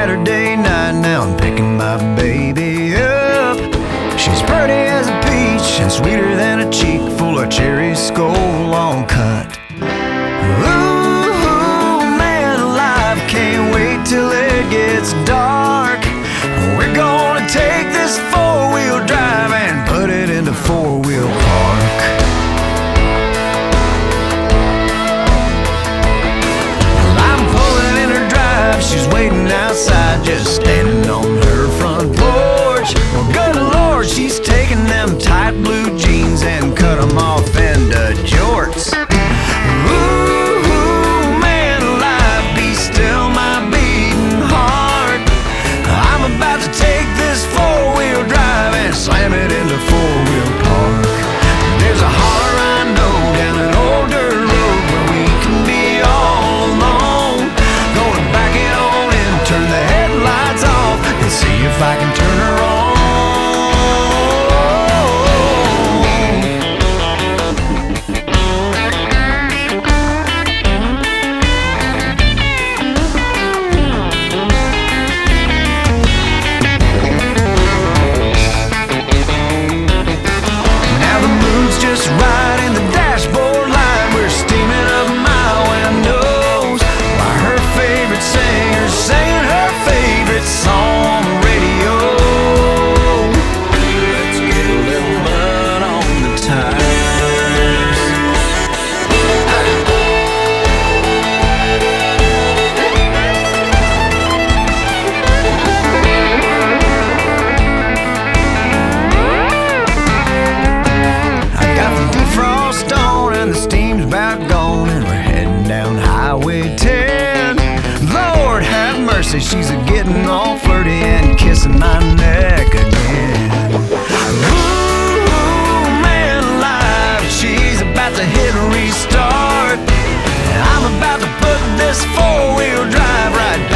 Saturday night now I'm picking my baby up. She's pretty as a peach and sweeter says she's a getting all flirty and kissing my neck again. Ooh, man alive, she's about to hit restart. I'm about to put this four wheel drive for